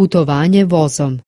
Putovanje vozom.